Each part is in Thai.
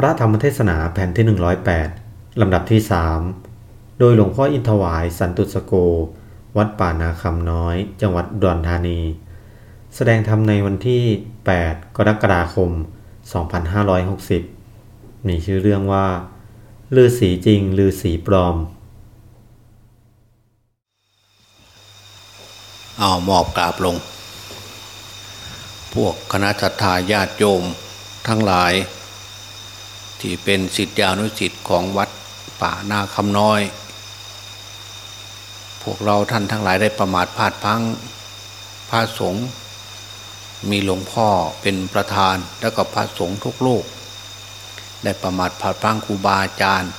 พระธรรมเทศนาแผ่นที่ 108 ลำดับที่ 3 โดยหลวงพ่ออินทวายสันตุสโก วัดป่านาคำน้อย จังหวัดดอุดรธานี แสดงธรรมในวันที่ 8 กรกฎาคม 2560 มีชื่อเรื่องว่าลือสีจริงลือสีปลอม เอาหมอบกราบลง พวกคณะทาญาติโยมทั้งหลาย ที่เป็นสิทธิอนุสิทธิ์ของวัดป่านาคำน้อย พวกเราท่านทั้งหลายได้ประมาทพลาดพังพระสงฆ์มีหลวงพ่อเป็นประธานแล้วก็พระสงฆ์ทุกโลก ได้ประมาทพลาดพังครูบาอาจารย์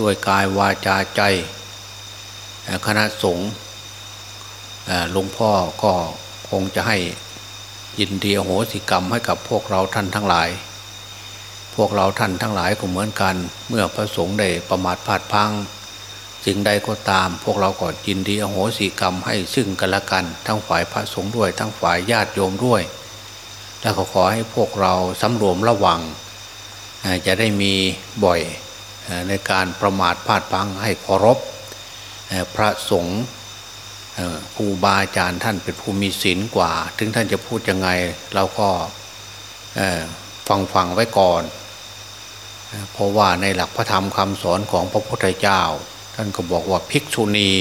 ด้วยกายวาจาใจ คณะสงฆ์หลวงพ่อก็คงจะให้ยินดีโหสิกรรมให้กับพวกเราท่านทั้งหลาย วกเราท่านทั้งหลายก็เหมือนกัน เมื่อพระสงฆ์ได้ประมาทพลาดพังสิ่งใดก็ตาม พวกเราก็ยินดีโหสิกรรมให้ซึ่งกันและกัน ทั้งฝ่ายพระสงฆ์ด้วย ทั้งฝ่ายญาติโยมด้วย แล้วก็ขอให้พวกเราสำรวมระวัง จะได้มีบ่อยในการประมาทพลาดพังให้เคารพพระสงฆ์ครูบาอาจารย์ท่านเป็นผู้มีศีลกว่า ถึงท่านจะพูดยังไงเราก็ฟังฟังไว้ก่อน เพราะว่าในหลักพระธรรมคำสอนของพระพุทธเจ้า ท่านก็บอกว่าภิกษุณี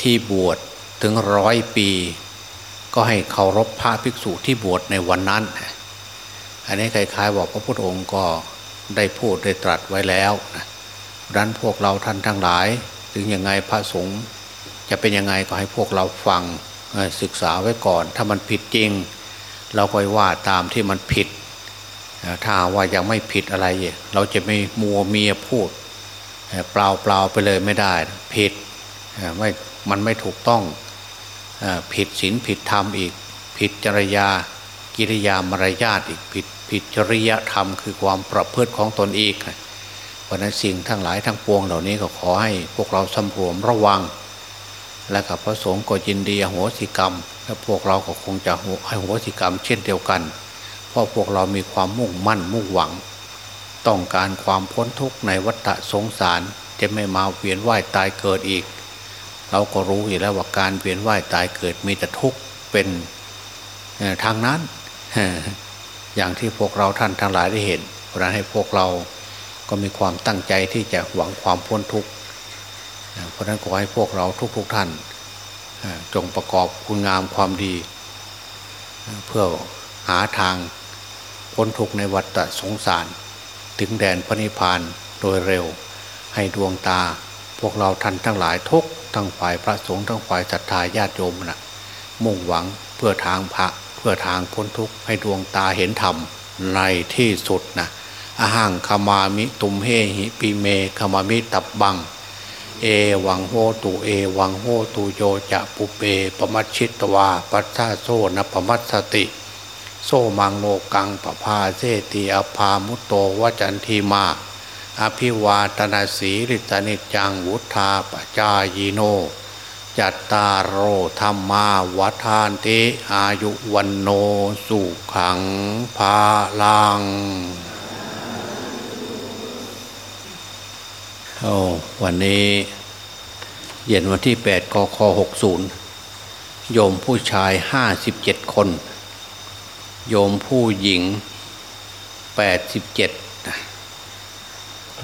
ที่บวชถึงร้อยปี ก็ให้เคารพพระภิกษุที่บวชในวันนั้น อันนี้คล้ายๆว่าพระพุทธองค์ก็ได้พูดได้ตรัสไว้แล้วนะดังนั้นพวกเราท่านทั้งหลาย ถึงยังไงพระสงฆ์จะเป็นยังไงก็ให้พวกเราฟังศึกษาไว้ก่อน ถ้ามันผิดจริง เราก็ว่าตามที่มันผิด ถ้าว่ายังไม่ผิดอะไร เราจะไม่มัวเมียพูดเปล่าเปล่าไปเลยไม่ได้ ผิดไม่มันไม่ถูกต้องผิดศีลผิดธรรมอีก ผิดจริยากิริยามารยาทอีกผิดผิดจริยธรรมคือความประพฤติของตนอีกเพราะนั้นสิ่งทั้งหลายทั้งปวงเหล่านี้ก็ขอให้พวกเราสำรวมระวัง และกับพระสงฆ์ก็ยินดีโหสิกรรม และพวกเราก็คงจะให้โหสิกรรมเช่นเดียวกัน เพราะพวกเรามีความมุ่งมั่นมุ่งหวัง ต้องการความพ้นทุกข์ในวัฏสงสารจะไม่มาเวียนว่ายตายเกิดอีก เราก็รู้อยู่แล้วว่าการเวียนว่ายตายเกิดมีแต่ทุกข์เป็นทางนั้น อย่างที่พวกเราท่านทั้งหลายได้เห็นเพราะนั้นให้พวกเราก็มีความตั้งใจที่จะหวังความพ้นทุกข์เพราะนั้นขอให้พวกเราทุกๆทท่านจงประกอบคุณงามความดี เพื่อหาทาง พ้นทุกข์ในวัฏสงสาร ถึงแดนพระนิพพานโดยเร็ว ให้ดวงตา พวกเราท่านทั้งหลายทุกทั้งฝ่ายพระสงฆ์ทั้งฝ่ายศรัทธาญาติโยมนะมุ่งหวังเพื่อทางพระเพื่อทางพ้นทุกข์ให้ดวงตาเห็นธรรมในที่สุดนะอาหังขมามิตุมเฮหิปีเมขมามิตับบัง เอวังโหตุเอวังโหตุโยจะปุเปปมัชชิตวาปัสสาโซนะปมัสสติ โซมังโลกังปภาเซติอภามุตโตวจันทีมา อภิวาตนาสีริตนิจังวุธาปจายโน จัตตารโอธรรมาวัฏานติอายุวันโนสุขังภาลังโอ้วันนี้เย็นวันที่แปดกคหกศูนย์โยมผู้ชายห้าสิบเจ็ดคน โยมผู้หญิงแปดสิบเจ็ด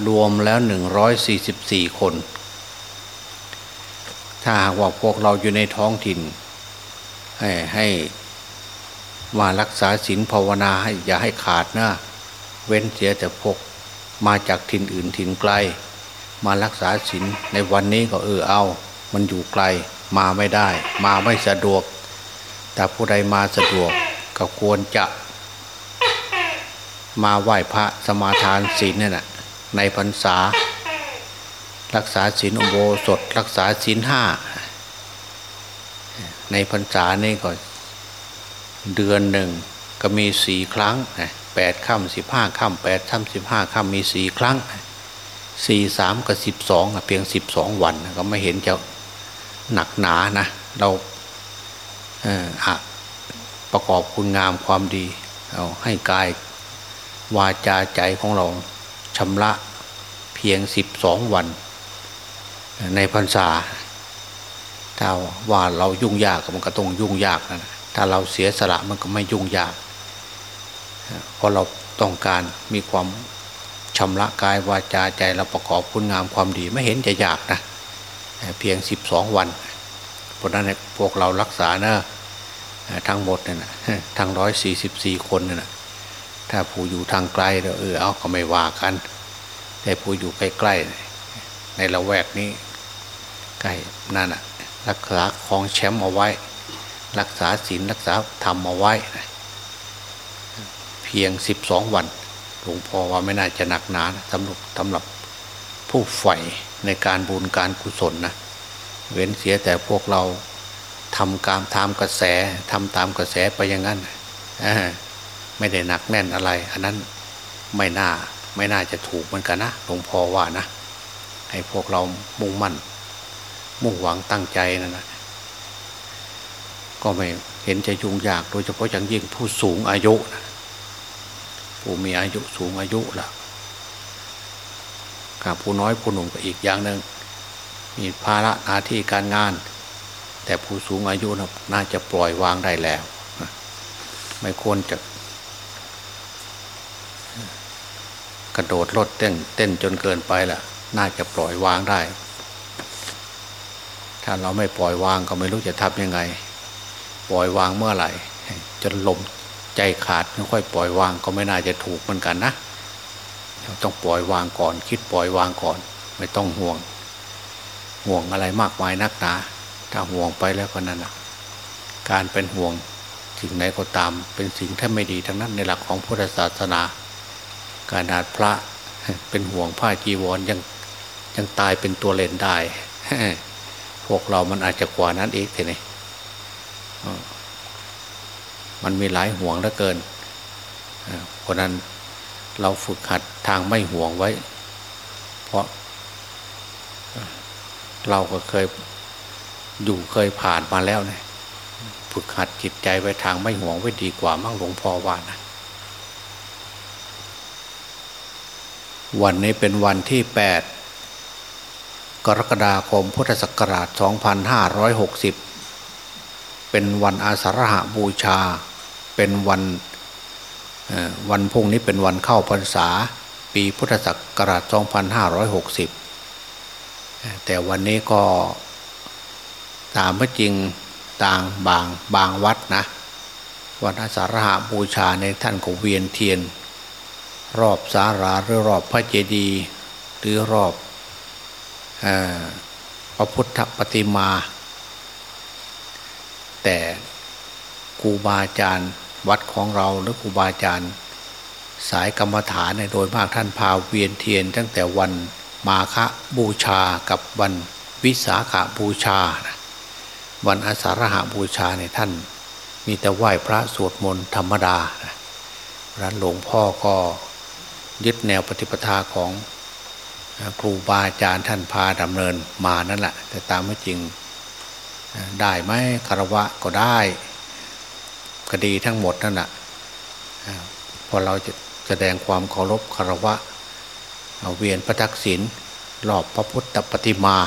รวมแล้วหนึ่งร้อยสี่สิบสี่คน ถ้าหากว่าพวกเราอยู่ในท้องถิ่น ให้ให้มารักษาศีลภาวนาให้อย่าให้ขาดนะเว้นเสียแต่พวกมาจากถิ่นอื่นถิ่นไกล มารักษาศีลในวันนี้ก็เออเอา มันอยู่ไกลมาไม่ได้ มาไม่สะดวก แต่ผู้ใดมาสะดวก ก็ควรจะ มาไหว้พระสมาทานศีลนี่แหะในพรรษา รักษาศีลอุโบสถ รักษาศีลห้า ในพรรษานี่ก็เดือนหนึ่งก็มีสี่ครั้งแปดค่ำสิบห้าค่ำแปดค่ำสิบห้าค่ำมีสี่ครั้งสี่สามกับสิบสองเพียงสิบสองวันก็ไม่เห็นจะหนักหนานะ เราเออ ประกอบคุณงามความดีเอาให้กายวาจาใจของเราชำระเพียงสิบสองวัน ในพรรษา ถ้าว่าเรายุ่งยากมันก็ต้องยุ่งยากนะถ้าเราเสียสละมันก็ไม่ยุ่งยาก เพราะเราต้องการมีความชำระกายวาจาใจเราประกอบคุณงามความดีไม่เห็นจะยากนะ เพียงสิบสองวัน เพราะนั้นพวกเรารักษานะ ทั้งหมดเนี่ยนะทั้งร้อยสี่สิบสี่คนเนี่ยนะถ้าผู้อยู่ทางไกลเออเอาก็ไม่ว่ากัน แต่ผู้อยู่ใกล้ๆในละแวกนี้ใกล้นั่นนะรักษาของแชมป์เอาไว้ รักษาศีลรักษาธรรมเอาไว้ เพียงสิบสองวันหลวงพ่อว่าไม่น่าจะหนักหนาสำหรับสำหรับผู้ใฝ่ในการบุญการกุศลนะเว้นเสียแต่พวกเรา ทำการตามกระแสทำตามกระแสไปอย่างนั้นไม่ได้หนักแน่นอะไร อันนั้นไม่น่าไม่น่าจะถูกเหมือนกันนะหลวงพ่อว่านะ ให้พวกเรามุ่งมั่น มุ่งหวังตั้งใจนั่นนะก็ไม่เห็นจะยุ่งยาก โดยเฉพาะอย่างยิ่งผู้สูงอายุนะผู้มีอายุสูงอายุล่ะกับผู้น้อยผู้หนุ่มก็อีกอย่างหนึ่งมีภาระหน้าที่การงาน แต่ผู้สูงอายุนะน่าจะปล่อยวางได้แล้ว ไม่ควรจะกระโดดรถเต้นเต้นจนเกินไปล่ะ น่าจะปล่อยวางได้ ถ้าเราไม่ปล่อยวางก็ไม่รู้จะทำยังไง ปล่อยวางเมื่อไหร่จนลมใจขาดไม่ค่อยปล่อยวางก็ไม่น่าจะถูกเหมือนกันนะต้องปล่อยวางก่อน คิดปล่อยวางก่อน ไม่ต้องห่วง ห่วงอะไรมากมายนักหนา ถ้าห่วงไปแล้วก็นั่นนะการเป็นห่วงสิ่งไหนก็ตาม เป็นสิ่งที่ไม่ดีทั้งนั้นในหลักของพุทธศาสนาการอาจพระเป็นห่วงผ้าจีวรยังยังตายเป็นตัวเลนได้ พวกเรามันอาจจะกว่านั้นอีกทีนี้มันมีหลายห่วงเหลือเกินเพราะนั้นเราฝึกหัดทางไม่ห่วงไว้ เพราะเราก็เคย อยู่เคยผ่านมาแล้วเนี่ยฝึกหัดจิตใจไว้ทางไม่ห่วงไว้ดีกว่ามั่งหลวงพ่อว่านะวันนี้เป็นวันที่แปดกรกฎาคมพุทธศักราช 2560 เป็นวันอาสาฬหาบูชา เป็นวันวันพุ่งนี้เป็นวันเข้าพรรษา ปีพุทธศักราช 2560 แต่วันนี้ก็ ตามพระจริงต่างบางบางวัดนะวันอาสาฬหาบูชาในท่านก็เวียนเทียน รอบสาราหรือรอบพระเจดีย์หรือรอบพระพุทธปฏิมา แต่ครูบาอาจารย์วัดของเราหรือครูบาอาจารย์ สายกรรมฐานเนี่ยโดยมากท่านพาเวียนเทียน ตั้งแต่วันมาฆบูชากับวันวิสาขาบูชา วันอาสาฬหาบูชาเนี่ยท่าน มีแต่ไหว้พระสวดมนต์ธรรมดาร้านหลวงพ่อก็ยึดแนวปฏิปทาของครูบาอาจารย์ท่านพาดำเนินมานั่นแหละ แต่ตามไม่จริงได้ไหมคารวะก็ได้คดีทั้งหมดนั่นแหละพอเราจะแสดงความเคารพคารวะเวียนพระทักษิณรอบพระพุทธปฏิมา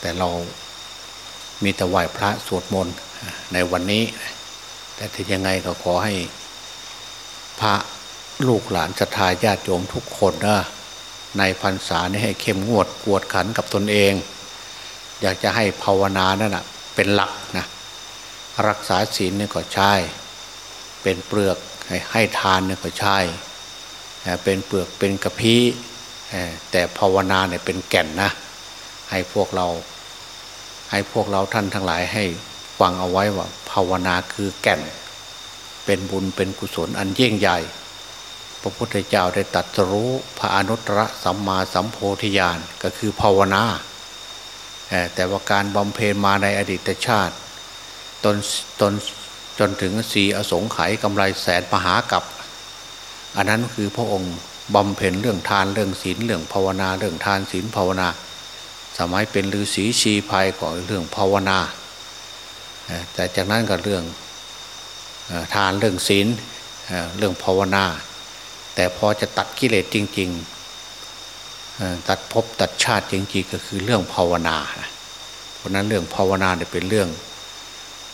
แต่เรามีแต่ไหว้พระสวดมนต์ในวันนี้ แต่ถึงยังไงก็ขอให้ พระลูกหลานศรัทธาญาติโยมทุกคนนะในพรรษานี้ให้เข้มงวดกวดขันกับตนเอง อยากจะให้ภาวนานั่นนะเป็นหลักนะรักษาศีลเนี่ยก็ใช่ เป็นเปลือกให้ทานเนี่ยก็ใช่ เป็นเปลือกเป็นกระพี้แต่ภาวนาเนี่ยเป็นแก่นนะ ให้พวกเรา ให้พวกเราท่านทั้งหลายให้ฟังเอาไว้ว่า ภาวนาคือแก่น เป็นบุญเป็นกุศลอันยิ่งใหญ่ พระพุทธเจ้าได้ตัดรู้พระอนุตตรสัมมาสัมโพธิญาณก็คือภาวนาแต่ว่าการบำเพ็ญมาในอดีตชาติตนตนจนถึงสีอสงไขยกำไรแสนมหากับ อันนั้นคือพระองค์บำเพ็ญเรื่องทานเรื่องศีลเรื่องภาวนาเรื่องทานศีลภาวนา สมัยเป็นฤาษีชีภัยก่อนเรื่องภาวนาแต่จากนั้นก็เรื่องทานเรื่องศีลเรื่องภาวนา แต่พอจะตัดกิเลสจริง ๆ ตัดภพตัดชาติจริงๆ ก็คือเรื่องภาวนาเพราะนั้นเรื่องภาวนาเนี่ยเป็นเรื่อง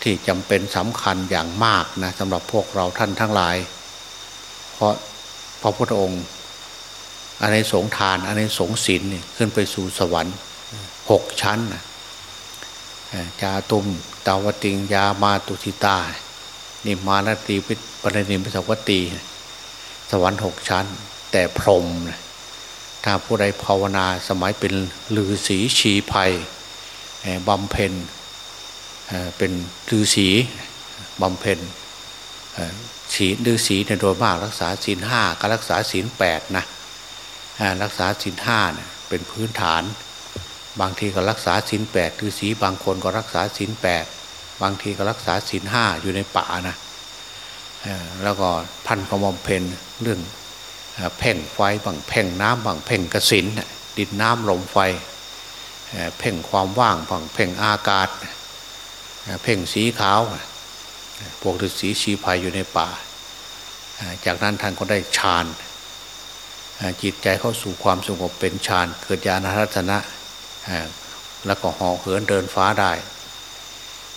ที่จำเป็นสำคัญอย่างมากนะสำหรับพวกเราท่านทั้งหลาย เพราะพระพุทธองค์อันในสงทานอันในสงศีลขึ้นไปสู่สวรรค์ หกชั้นนะจาตุมตาวติงยามาตุทิตา นิมานาตีปิปรณิมิสวัตตีสวรรค์หกชั้น แต่พรหมถ้าผู้ใดภาวนาสมัยเป็นลือศีชีภัยบำเพ็ญเป็นลือศีบำเพ็ญศีลลือศีเนี่ยโดยมากรักษาศีลห้าก็รักษาศีลแปดนะรักษาศีลห้าเนี่ยเป็นพื้นฐาน บางทีก็รักษาศีลแปดลือศีบางคนก็รักษาศีลแปดบางทีก็รักษาศีลห้าอยู่ในป่านะแล้วก็พันกระมอมเพนเรื่องเพ่งไฟบางเพ่งน้ำบางเพ่งกระสินดินน้ำลมไฟเพ่งความว่างบางเพ่งอากาศ เพ่งสีขาวพวกฤาษีชีภัยอยู่ในป่า จากนั้นท่านก็ได้ฌานจิตใจเข้าสู่ความสงบเป็นฌานเกิดญาณรัตนะ แล้วก็ห่อเหินเดินฟ้าได้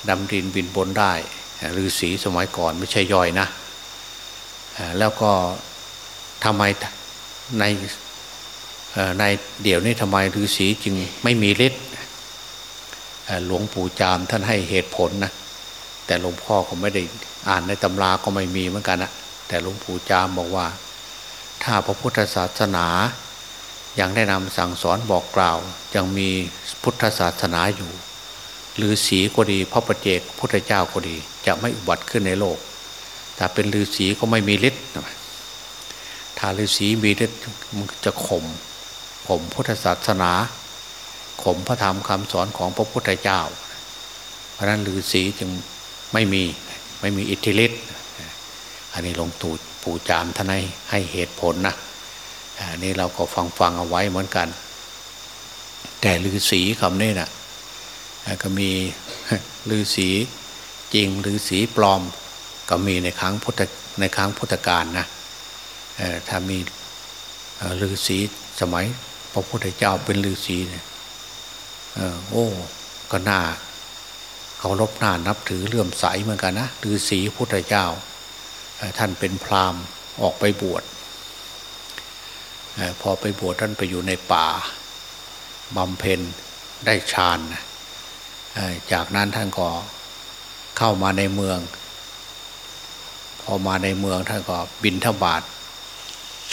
ดำดินบินบนได้ฤาษีสมัยก่อนไม่ใช่ย่อยนะ แล้วก็ทำไมในในเดี๋ยวนี้ทำไมฤาษีจึงไม่มีฤทธิ์หลวงปู่จามท่านให้เหตุผลนะแต่หลวงพ่อก็ไม่ได้อ่านในตำราก็ไม่มีเหมือนกันนะแต่หลวงปู่จามบอกว่า ถ้าพระพุทธศาสนา ยังได้นำสั่งสอนบอกกล่าว ยังมีพุทธศาสนาอยู่หรือสีก็ดีพระประเจกพุทธเจ้าก็ดี จะไม่อุบัติขึ้นในโลก แต่เป็นฤาษีก็ไม่มีฤทธิ์ถ้าฤาษีมีฤทธิ์มันจะข่มข่มพุทธศาสนาข่มพระธรรมคำสอนของพระพุทธเจ้า เพราะนั้นฤาษีจึงไม่มีไม่มีอิทธิฤทธิ์อันนี้หลวงตู่ปู่จามท่านให้ให้เหตุผลนะ อันนี้เราก็ฟังฟังเอาไว้เหมือนกัน แต่ฤาษีคำนี้นะ่ะก็มีฤาษีจริงฤาษีปลอม ก็มีในครั้งพุทธในครั้งพุทธกาลนะถ้ามีฤาษีสมัยพระพุทธเจ้าเป็นฤาษีเนี่ยโอ้ก็น่าเขารบหน้านับถือเลื่อมใสเหมือนกันนะฤาษีพุทธเจ้าท่านเป็นพราหมณ์ออกไปบวช พอไปบวชท่านไปอยู่ในป่าบำเพ็ญได้ฌานจากนั้นท่านก็เข้ามาในเมือง พอมาในเมืองท่านก็บินทบาท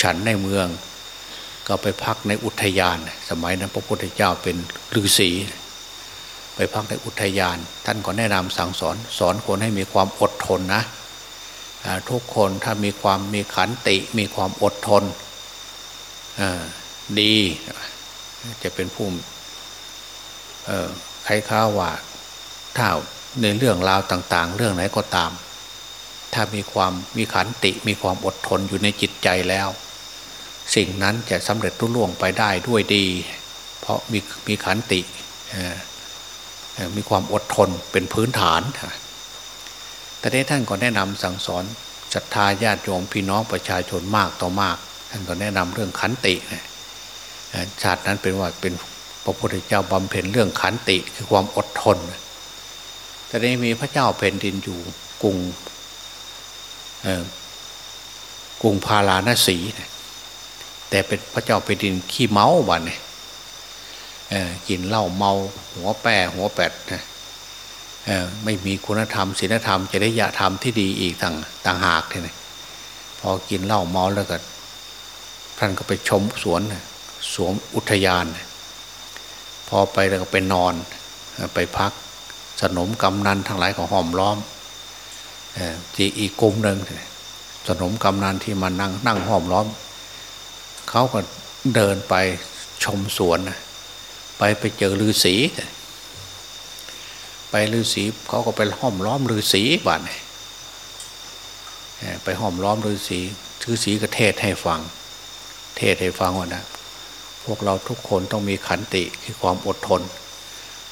ฉันในเมือง ก็ไปพักในอุทยาน สมัยนั้นพระพุทธเจ้าเป็นฤาษีไปพักในอุทยาน ท่านก็แนะนำสั่งสอนสอนคนให้มีความอดทนนะทุกคนถ้ามีความมีขันติมีความอดทน ดีจะเป็นผู้ใครข้าว่าถ้าในเรื่องราวต่าง ๆ เรื่องไหนก็ตาม ถ้ามีความมีขันติมีความอดทนอยู่ในจิตใจแล้ว สิ่งนั้นจะสำเร็จรุ่ล่วงไปได้ด้วยดี เพราะมีมีขันติมีความอดทนเป็นพื้นฐานแต่ได้ท่านก็แนะนำสั่งสอนศรัทธาญาติโยมพี่น้องประชาชนมากต่อมาก ท่านก็แนะนำเรื่องขันติชาตินั้นเป็นว่าเป็นพระพุทธเจ้าบำเพ็ญเรื่องขันติคือความอดทนแต่นี้มีพระเจ้าแผ่นดินอยู่กรุงกรุงพาราณสีแต่เป็นพระเจ้าแผ่นดินขี้เมาบ้านเนี่ยกินเหล้าเมาหัวแปรหัวแปดไม่มีคุณธรรมศีลธรรมจะได้ยธรรมที่ดีอีกต่างต่างหากเลยพอกินเหล้าเมาแล้วก็ ท่านก็ไปชมสวนสวมอุทยาน พอไปแล้วก็ไปนอนไปพักสนมกำนันทั้งหลายของหอมล้อมจีอีกกลุ่มหนึ่งสนมกำนันที่มานั่งนั่งหอมล้อม เขาก็เดินไปชมสวน ไปไปเจอฤาษีไปฤาษีเขาก็ไปห้อมล้อมฤาษีบ้านไปห้อมล้อมฤาษีฤาษีก็เทศให้ฟัง เทศให้ฟังว่านะพวกเราทุกคนต้องมีขันติคือความอดทน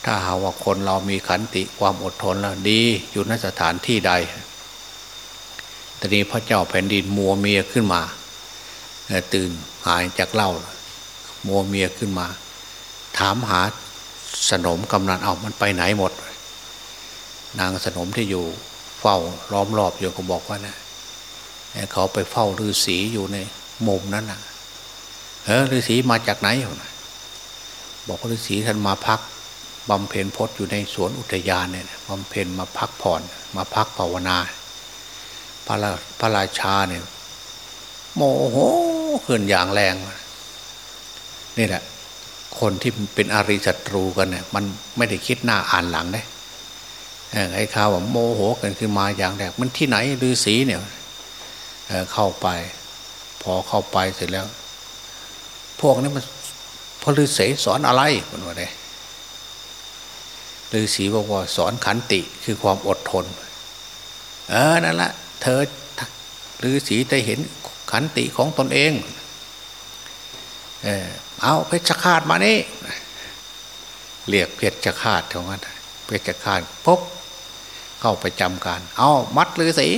ถ้าหาว่าคนเรามีขันติความอดทนแล้วดีอยู่ในสถานที่ใดตอนนี้พระเจ้าแผ่นดินมัวเมียขึ้นมาตื่นหายจากเหล้ามัวเมียขึ้นมา ถามหาสนมกำนันเอามันไปไหนหมด นางสนมที่อยู่เฝ้าล้อมรอบอยู่ก็บอกว่านะเขาไปเฝ้าฤาษีอยู่ในมุมนั้นน่ะ เออฤาษีมาจากไหน บอกว่าฤาษีท่านมาพักบำเพ็ญพจน์อยู่ในสวนอุทยานเนี่ยบำเพ็ญมาพักผ่อนมาพักภาวนา พระราพระราชาเนี่ยโมโหขึ้นอย่างแรง นี่แหละ คนที่เป็นอริศัตรูกันเนี่ยมันไม่ได้คิดหน้าอ่านหลังได้ไอ้ข่าวว่าโมโหกันขึ้นมาอย่างแรกมันที่ไหนฤาษีเนี่ยเเข้าไป พอเข้าไปเสร็จแล้ว พวกนี้มันพระฤาษีสอนอะไรมันว่าไงฤาษีบอกว่าสอนขันติคือความอดทน เออนั่นละเธอฤาษีได้เห็นขันติของตนเอง เออเอาเพชฌฆาตมานี่เรียกเพชฌฆาตของมันเพชฌฆาตพบเข้าไปจำการ เอามัดฤาษี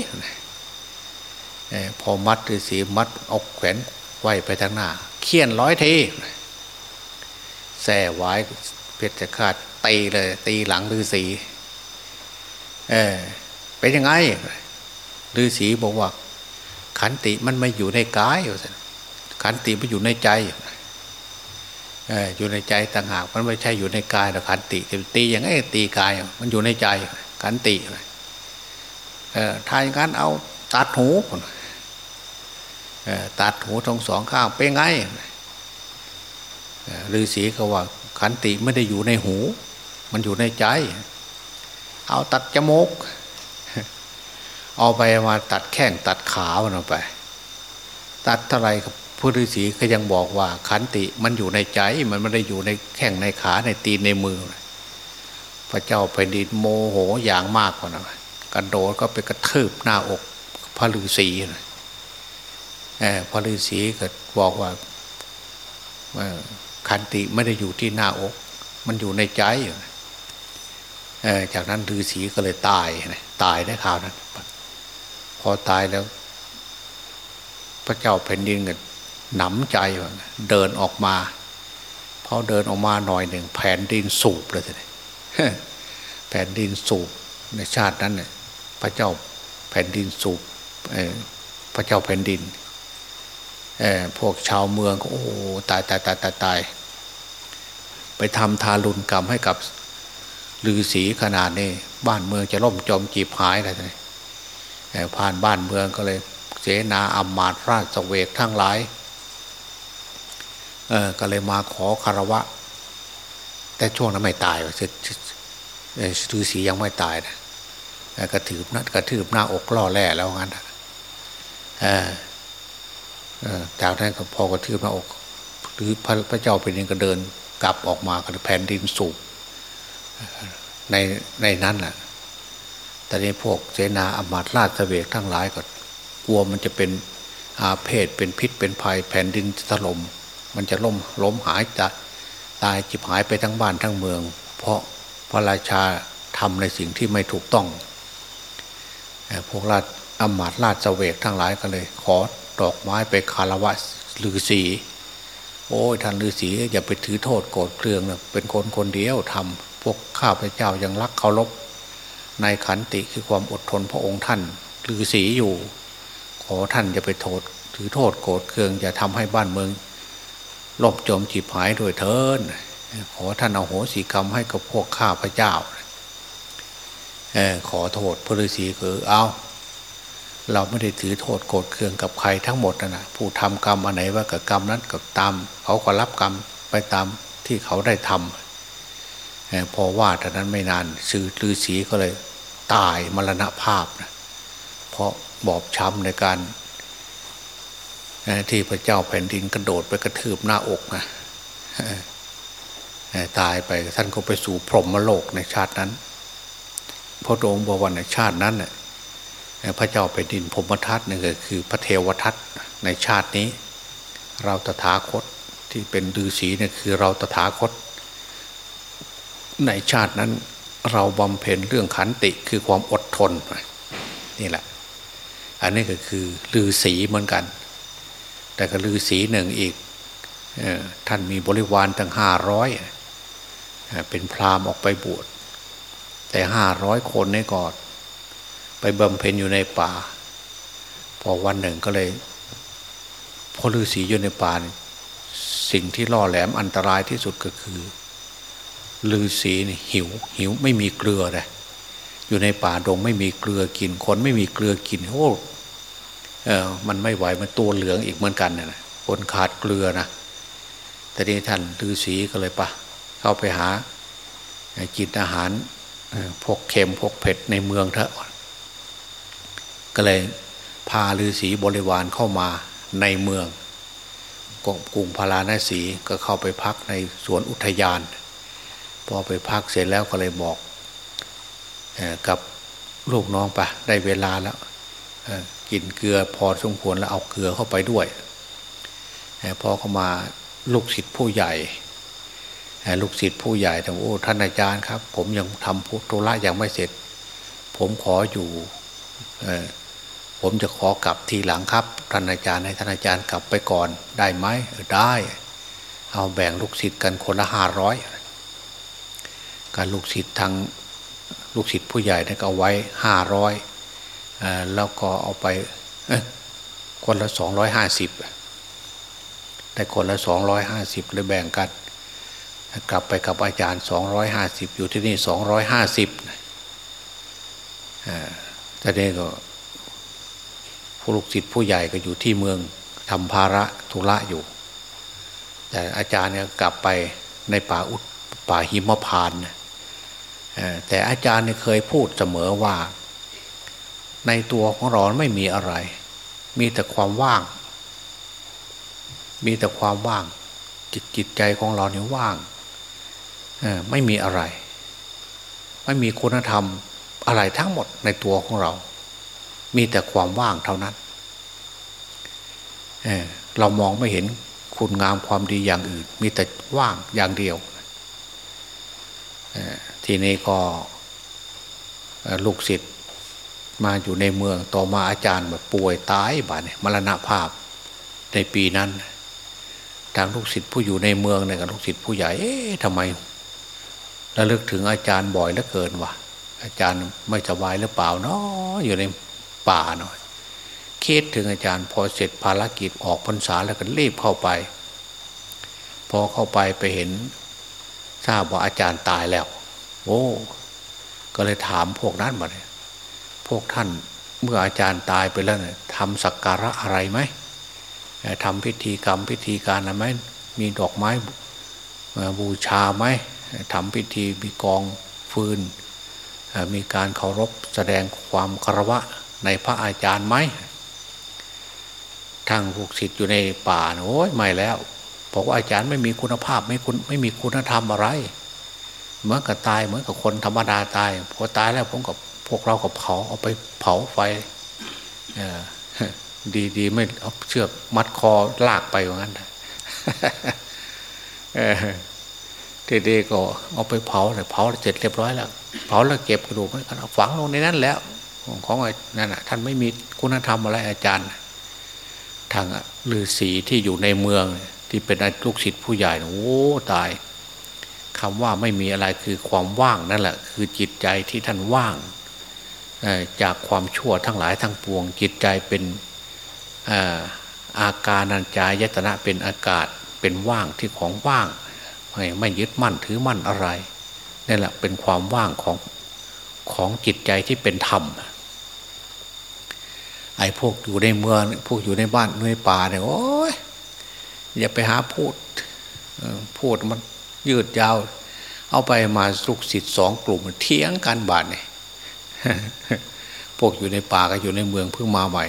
พอมัดฤาษีมัดเอาแขวน ไว้ไปทางหน้า เคี่ยนร้อยทีแส่ไว้เพชฌฆาตตีเลย ตีหลังฤาษีเออเป็นยังไงฤาษีบอกว่า ขันติมันไม่อยู่ในกายขันติมันอยู่ในใจเอออยู่ในใจต่างหากมันไม่ใช่อยู่ในกายแต่ขันติตีอย่างไงตีกาย มันอยู่ในใจขันติเออถ้าอย่างนั้นเอาตัดหู ตัดหูทั้งสองข้างเป็นไงฤาษีก็ว่าขันติไม่ได้อยู่ในหู มันอยู่ในใจ เอาตัดจมูกเอาไปมาตัดแข้งตัดขามันออกไป ตัดเท่าไรกับผู้ฤาษีก็ยังบอกว่า ขันติมันอยู่ในใจ มันไม่ได้อยู่ในแข้งในขาในตีนในมือ พระเจ้าแผ่นดินโมโหอย่างมากกว่านะกระโดดก็ไปกระทืบหน้าอกพระฤาษีนะ พระฤาษีก็บอกว่าขันติไม่ได้อยู่ที่หน้าอก มันอยู่ในใจอยู่จากนั้นฤาษีก็เลยตายตายได้ข่าวนั้น พอตายแล้ว พระเจ้าแผ่นดินก็หนำใจเดินออกมาพอเดินออกมาหน่อยหนึ่งแผ่นดินสูบเลยทีนี้แผ่นดินสูบในชาตินั้นเนี่ยพระเจ้าแผ่นดินสูบพระเจ้าแผ่นดิน พวกชาวเมืองก็โอ้ตายตายตายตายตายไปทำทารุณกรรมให้กับฤาษีขนาดนี้บ้านเมืองจะล่มจมจีบหายอะไรเลยผ่านบ้านเมืองก็เลยเสนาอัมมาตราชเวกทั้งหลายเออก็เลยมาขอคารวะ แต่ช่วงนั้นไม่ตายว่าฤาษียังไม่ตายนะกระถืบนะกระถืบหน้าอกล่อแร่แล้วงั้นเออ จากนั้นก็พอกระทืบหน้าอกหรือพระพระเจ้าเป็นเองก็เดินกลับออกมาก็แผ่นดินสูบในในนั้นแหละแต่ในพวกเสนาอมาตราชเวกทั้งหลายก็กลัวมันจะเป็นอาเพศเป็นพิษเป็นภัยแผ่นดินถล่มมันจะล่มล้มหายจะตายจิบหายไปทั้งบ้านทั้งเมือง เพราะพระราชาทำในสิ่งที่ไม่ถูกต้องพวกราชอมาตราชเวกทั้งหลายก็เลย ขอ ดอกไม้ไปคารวะฤาษีโอ้ยท่านฤาษีอย่าไปถือโทษโกรธเครืองนะเป็นคนคนเดียวทำพวกข้าพเจ้ายังรักเคารพในขันติคือความอดทนพระองค์ท่านฤาษีอยู่ ขอท่านอย่าไปโทษ ถือโทษโกรธเครืองอย่าทำให้บ้านเมืองลบจมจีบหายโดยเทินขอท่านเอาโหสิกรรมให้กับพวกข้าพเจ้าขอโทษพระฤาษีคือเอา เราไม่ได้ถือโทษโกรธเคืองกับใครทั้งหมดนะนะผู้ทำกรรมอันไหนว่ากับกรรมนั้นกับตามเขาก็รับกรรมไปตามที่เขาได้ทำพอว่าแต่นั้นไม่นานซื้อฤาษีก็เลยตายมรณภาพนะเพราะบอบช้ำในการที่พระเจ้าแผ่นดินกระโดดไปกระทืบหน้าอกนะตายไปท่านก็ไปสู่พรหมโลกในชาตินั้นพระองค์บอกว่าในชาตินั้นเนี่ย พระเจ้าแผ่นดินพมทัตนี่ก็คือพระเทวทัตในชาตินี้ เราตถาคตที่เป็นฤาษีเนี่ยคือเราตถาคต ในชาตินั้นเราบำเพ็ญเรื่องขันติคือความอดทนนี่แหละ อันนี้ก็คือลือสีเหมือนกัน แต่ก็ลือสีหนึ่งอีกท่านมีบริวารตั้งห้าร้อยเป็นพราหมณ์ออกไปบวชแต่ห้าร้อยคนนี่ก่อน ไปบำเพ็ญอยู่ในป่า พอวันหนึ่งก็เลยพอฤาษีอยู่ในป่าสิ่งที่ล่อแหลมอันตรายที่สุดก็คือฤาษีนี่หิว หิวไม่มีเกลือเลยอยู่ในป่าดงไม่มีเกลือกินคนไม่มีเกลือกินโอ้เออมันไม่ไหวมันตัวเหลืองอีกเหมือนกันนะคนขาดเกลือนะแต่นี้ท่านฤาษีก็เลยปะเข้าไปหากินอาหารพวกเค็มพวกเผ็ดในเมืองเถอะ ก็เลยพาฤาษีบริวารเข้ามาในเมืองกรุงพาราณสีก็เข้าไปพักในสวนอุทยาน พอไปพักเสร็จแล้วก็เลยบอกกับลูกน้องปะได้เวลาแล้วกินเกลือพอสมควรแล้วเอาเกลือเข้าไปด้วยพอเข้ามาลูกศิษย์ผู้ใหญ่ลูกศิษย์ผู้ใหญ่แต่โอ้ท่านอาจารย์ครับ ผมยังทำพุทธุระยังไม่เสร็จ ผมขออยู่ ผมจะขอกลับทีหลังครับท่านอาจารย์ให้ท่านอาจารย์กลับไปก่อนได้ไหมได้ เอาแบ่งลูกศิษย์กันคนละห้าร้อยการลูกศิษย์ทางลูกศิษย์ผู้ใหญ่เนี่ยก็เอาไว้ห้าร้อยแล้วก็เอาไปคนละสองร้อยห้าสิบแต่คนละสองร้อยห้าสิบเลยแบ่งกันกลับไปกับอาจารย์สองร้อยห้าสิบอยู่ที่นี่สองร้อยห้าสิบแต่เนี้ก็ ผู้ลูกศิษย์ผู้ใหญ่ก็อยู่ที่เมืองทำภาระธุระอยู่ แต่อาจารย์เนี่ยกลับไปในป่าอุดป่าหิมพานต์แต่อาจารย์เนี่ยเคยพูดเสมอว่า ในตัวของเราไม่มีอะไร มีแต่ความว่าง มีแต่ความว่าง จิตจิตใจของเราเนี่ยว่างไม่มีอะไร ไม่มีคุณธรรมอะไรทั้งหมดในตัวของเรา มีแต่ความว่างเท่านั้นเเรามองไม่เห็นคุณงามความดีอย่างอื่น มีแต่ว่างอย่างเดียวทีนี้ก็ลูกศิษย์มาอยู่ในเมืองต่อมาอาจารย์แบบป่วยตายบาดเนี่ยมรณภาพในปีนั้น ทางลูกศิษย์ผู้อยู่ในเมืองเนี่ยกับลูกศิษย์ผู้ใหญ่เอ๊ะทำไมระลึกถึงอาจารย์บ่อยเหลือเกินวะอาจารย์ไม่สบายหรือเปล่าเนาะอยู่ใน ป่าหน่อยคิดถึงอาจารย์พอเสร็จภารกิจออกพรรษาแล้วก็รีบเข้าไป พอเข้าไปไปเห็น ทราบว่าอาจารย์ตายแล้ว โอ้ก็เลยถามพวกนั้นมาเลยพวกท่านเมื่ออาจารย์ตายไปแล้วเนี่ยทำสักการะอะไรไหมทำพิธีกรรมพิธีการอะไรไหมมีดอกไม้บูชาไหมทำพิธีมีกองฟืน มีการเคารพแสดงความคารวะ ในพระอาจารย์ไหมทางลูกศิษย์อยู่ในป่าโอ้ยไม่แล้วบอกว่าอาจารย์ไม่มีคุณภาพไม่คุณไม่มีคุณธรรมอะไรเหมือนกับตายเหมือนกับคนธรรมดาตายพอตายแล้วผมกับพวกเรากับเผาเอาไปเผาไฟดีดีไม่เอาเชือกมัดคอลากไปอย่างนั้นเด็กๆก็เอาไปเผาเลยเผาเสร็จเรียบร้อยแล้ว เผาแล้วเก็บกระดูกไว้กันฝังลงในนั้นแล้ว ของนั่นนะท่านไม่มีคุณธรรมอะไรอาจารย์ ทางฤาษีที่อยู่ในเมืองที่เป็นลูกศิษย์ผู้ใหญ่โอ้ตายคำว่าไม่มีอะไรคือความว่างนั่นแหละคือจิตใจที่ท่านว่างจากความชั่วทั้งหลายทั้งปวง จิตใจเป็นอาการนันจายตนะเป็นอากาศเป็นว่างที่ของว่าง ไม่ไม่ยึดมั่นถือมั่นอะไรนี่แหละเป็นความว่างของของจิตใจที่เป็นธรรม ไอ้พวกอยู่ในเมือง พวกอยู่ในบ้านในป่าเนี่ยโอ้ยอย่าไปหาพูดพูดมันยืดยาว เอาไปมาสุกสิทธิ์สองกลุ่มเทียงกันบาดเนี่ยพวกอยู่ในป่ากับอยู่ในเมืองเพิ่งมาใหม่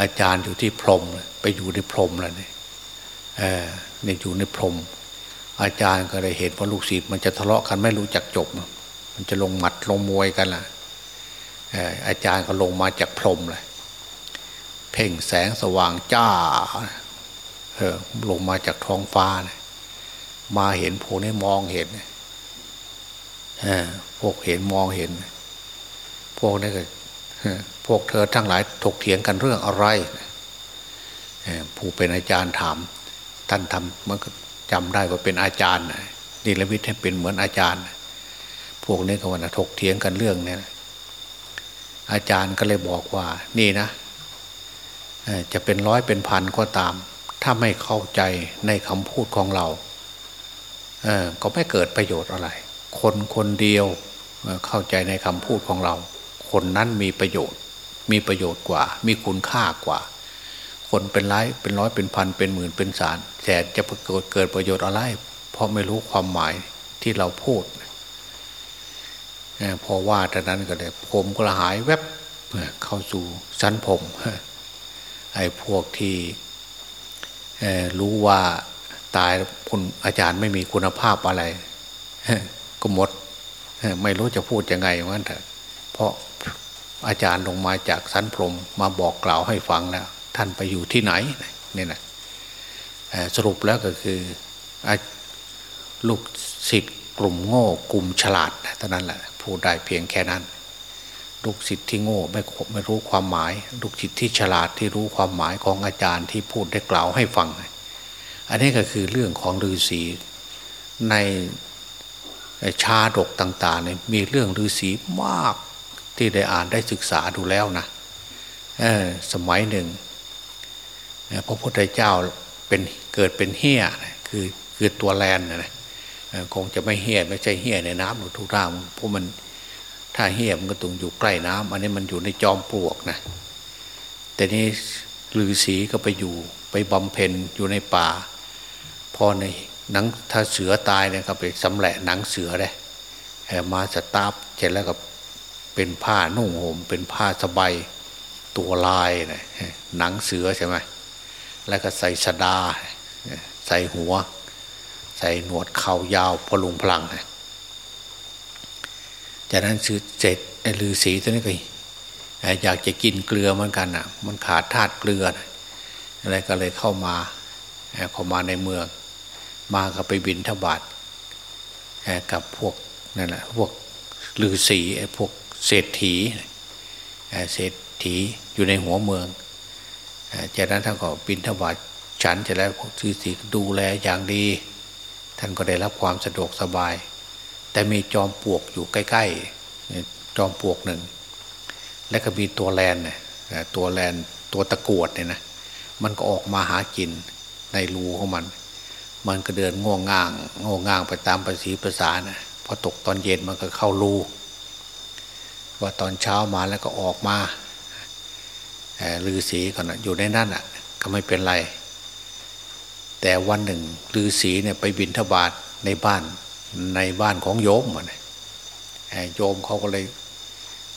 อาจารย์อยู่ที่พรมไปอยู่ในพรมแล้วเนี่ยเออเนี่ยอยู่ในพรม อาจารย์ก็เลยเห็นว่าลูกศิษย์มันจะทะเลาะกันไม่รู้จักจบ มันจะลงหมัดลงมวยกันล่ะ อาจารย์ก็ลงมาจากพรมเลยเพ่งแสงสว่างจ้าเออลงมาจากท้องฟ้านะมาเห็นพวกนี้มองเห็นอพวกเห็นมองเห็น พวกนี้ก็พวกเธอทั้งหลายถกเถียงกันเรื่องอะไรผู้เป็นอาจารย์ถาม ท่านทำมันก็จำได้ว่าเป็นอาจารย์นิรวิทย์ให้เป็นเหมือนอาจารย์ พวกนี้ก็ว่าถกเถียงกันเรื่องเนี้ อาจารย์ก็เลยบอกว่า นี่นะจะเป็นร้อยเป็นพันก็ตาม ถ้าไม่เข้าใจในคำพูดของเราก็ไม่เกิดประโยชน์อะไร คนคนเดียวเข้าใจในคำพูดของเรา คนนั้นมีประโยชน์ มีประโยชน์กว่า มีคุณค่ากว่า คนเป็นร้อยเป็นร้อยเป็นพันเป็นหมื่นเป็นแสนแสนจะเกิดเกิดประโยชน์อะไร เพราะไม่รู้ความหมายที่เราพูด พอว่าแต่นั้นก็เลยผมก็หายแวบเข้าสู่ชั้นผมไอ้พวกที่รู้ว่าตายคุณอาจารย์ไม่มีคุณภาพอะไร ก็หมด ไม่รู้จะพูดยังไงว่าเถอะเพราะอาจารย์ลงมาจากสันพรมมาบอกกล่าวให้ฟังแล้ว ท่านไปอยู่ที่ไหนนี่นะสรุปแล้วก็คือลูกศิษย์กลุ่มโง่กลุ่มฉลาดเท่านั้นแหละ พูดได้เพียงแค่นั้น ลูกศิษย์ที่โง่ไม่ไม่รู้ความหมาย ลูกศิษย์ที่ฉลาดที่รู้ความหมายของอาจารย์ที่พูดได้กล่าวให้ฟัง อันนี้ก็คือเรื่องของฤาษีในชาดกต่างๆเนี่ยมีเรื่องฤาษีมากที่ได้อ่านได้ศึกษาดูแล้วนะสมัยหนึ่งพระพุทธเจ้าเป็นเกิดเป็นเฮี้ยคือคือตัวแลนนะ คงจะไม่เฮี้ยไม่ใช่เฮี้ยในน้ำหรือทุกร่างเพราะมันถ้าเฮี้ยมันก็ต้องอยู่ใกล้น้ำอันนี้มันอยู่ในจอมปลวกนะแต่นี้ฤาษีก็ไปอยู่ไปบำเพ็ญอยู่ในป่า พอในหนังถ้าเสือตายเนี่ยก็ไปสำแหละหนังเสือได้มาสตาบเสร็จแล้วก็เป็นผ้านุ่งห่มเป็นผ้าสบายตัวลายนะหนังเสือใช่ไหมแล้วก็ใส่สดา ใส่หัว ใส่หนวดเข่ายาวพลุงพลังนะจากนั้นซื้อเจ็ดลือสีตัวนี้ก็อยากจะกินเกลือเหมือนกันอะมันขาดธาตุเกลืออะไรก็เลยเข้ามาเข้ามาในเมือง มาก็ไปบินทบาทกับพวกนั่นแหละพวกลือสีพวกเศรษฐีเศรษฐีอยู่ในหัวเมืองจากนั้นท่านก็บินทบาทฉันจะแล้วพวกลือสีดูแลอย่างดี ท่านก็ได้รับความสะดวกสบาย แต่มีจอมปลวกอยู่ใกล้ๆจอมปลวกหนึ่ง และก็มีตัวแลนเนี่ยตัวแลนตัวตะกวดเนี่ยนะมันก็ออกมาหากินในรูของมัน มันก็เดินง่วงง่างง่วงง่างไปตามภาษีภาษานะพอตกตอนเย็นมันก็เข้ารูว่าตอนเช้ามาแล้วก็ออกมาลือสีก่อนนะอยู่ในนั่นอะ ก็ไม่เป็นไร แต่วันหนึ่งลือสีเนี่ยไปบินทบาทในบ้านในบ้านของโยมมันโยมเขาก็เลย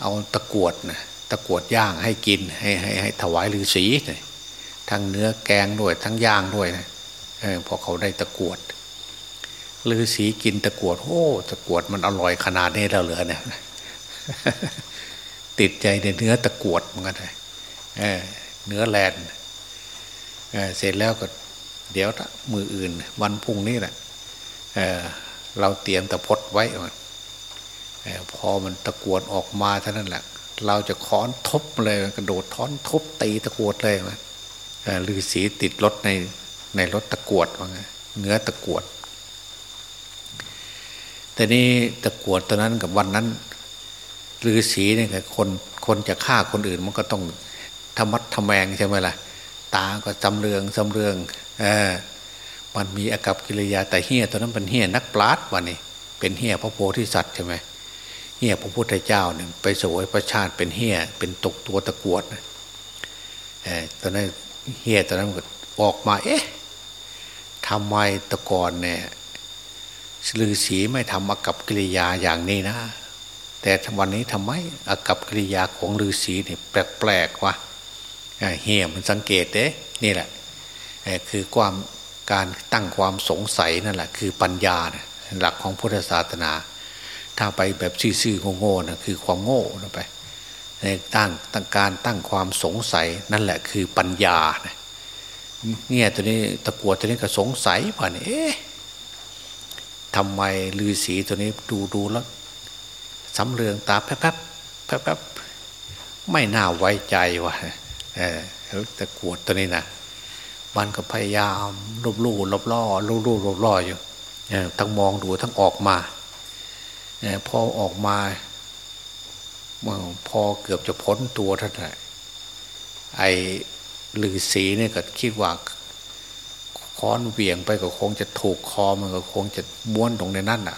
เอาตะกวดนะตะกวดย่างให้กินให้ให้ให้ถวายลือสีทั้งเนื้อแกงด้วยทั้งย่างด้วยนะพอเขาได้ตะกวดลือสีกินตะกวดโอ้ตะกวดมันอร่อยขนาดนี้แล้วเหลือเนี่ยติดใจในเนื้อตะกวดเหมือนกันเลยเนื้อแลนเสร็จแล้วก็ เดี๋ยวมืออื่น วันพุ่งนี้แหละเเราเตรียมตะพดไว้พอมันตะกวดออกมาเท่านั้นแหละเราจะค้อนทบเลยกระโดดท้อนทบตีตะกวดเลยมันลือสีติดรถในในรถตะกวดว่าไงเนื้อตะกวด แต่นี่ตะกวดตอนนั้นกับวันนั้นฤาษีเนี่ยคนคนจะฆ่าคนอื่นมันก็ต้องธรรมัดทำแมงใช่ไหมล่ะ ตาก็จำเรืองจำเรือง มันมีอากับกิริยาแต่เฮียตอนนั้นเป็นเฮียนักปราชญ์วันนี้เป็นเฮียพระโพธิสัตว์ใช่ไหมเฮียพระพุทธเจ้าเนี่ยไปสวยประชาติเป็นเฮียเป็นตกตัวตะกวดเอตอนนั้นเฮียตอนนั้นก็ออกมาเอ๊ะทำไมตะกอนเนี่ยฤาษีไม่ทำอากับกิริยาอย่างนี้นะ แต่วันนี้ทำไมอากับกิริยาของฤาษีเนี่ยแปลกๆวะเฮียมันสังเกตเด้นี่แหละ คือความการตั้งความสงสัยนั่นแหละคือปัญญานะหลักของพุทธศาสนา ถ้าไปแบบซื่อๆโง่ๆนะคือความโง่นะไปในตั้งตั้งการตั้งความสงสัยนั่นแหละคือปัญญานะเนี่ยตัวนี้ตะกวดตัวนี้ก็สงสัยว่านี่เอ๊ะทำไมลือสีตัวนี้ดูดูแล้วสำเรืองตาแป๊บแป๊บแป๊บแป๊บไม่น่าไว้ใจว่ะเออตะกวดตัวนี้นะ มันก็พยายามรูปลู่รอบล่อรูปลู่รอบล่ออยู่ทั้งมองดูทั้งออกมาพอออกมาพอเกือบจะพ้นตัวท่านไอ้ลือสีเนี่ยก็คิดว่าค้อนเวียงไปก็คงจะถูกคอมันก็คงจะม้วนตรงในนั่นอะ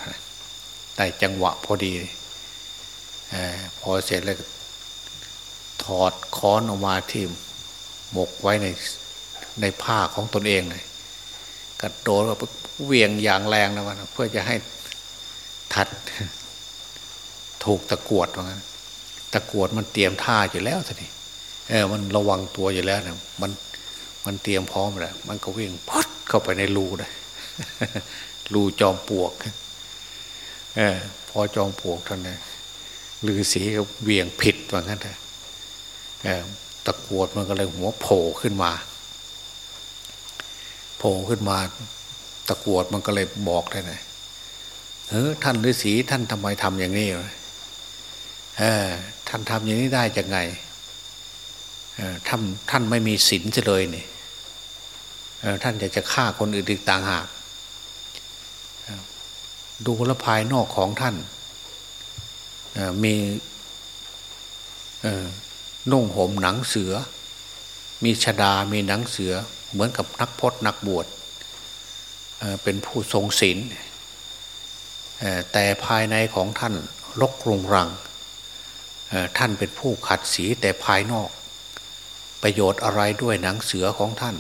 แต่จังหวะพอดีอพอเสร็จแล้วถอดค้อนออกมาที่หมกไว้ใน ในผ้าของตนเองเลยกระโดดเวียงอย่างแรงนะมันเพื่อจะให้ทัดถูกตะกวดว่างั้นตะกวดมันเตรียมท่าอยู่แล้วท่านี่เออ มันระวังตัวอยู่แล้วนะมันมันเตรียมพร้อมแล้วมันก็วิ่งพดเข้าไปในรูเลยรูจอมปลวกเออพอจอมปลวกท่านเนี่ยลือสีก็เวียงผิดว่างั้นเลยตะกวดมันก็เลยหัวโผล่ขึ้นมา โผล่ขึ้นมาตะกวดมันก็เลยบอกได้ไงเฮ้ท่านฤาษีท่านทำไมทำอย่างนี้เออท่านทำอย่างนี้ได้ยังไงท่านท่านไม่มีศีลเลยนี่ท่านอยากจะฆ่าคนอื่นอีกต่างหากดูแลภายนอกของท่านมีนุ่งห่มหนังเสือ มีชดามีหนังเสือ เหมือนกับนักพจนักบวชเป็นผู้ทรงศีลแต่ภายในของท่านลกรุงรัง ท่านเป็นผู้ขัดสีแต่ภายนอก ประโยชน์อะไรด้วยหนังเสือของท่าน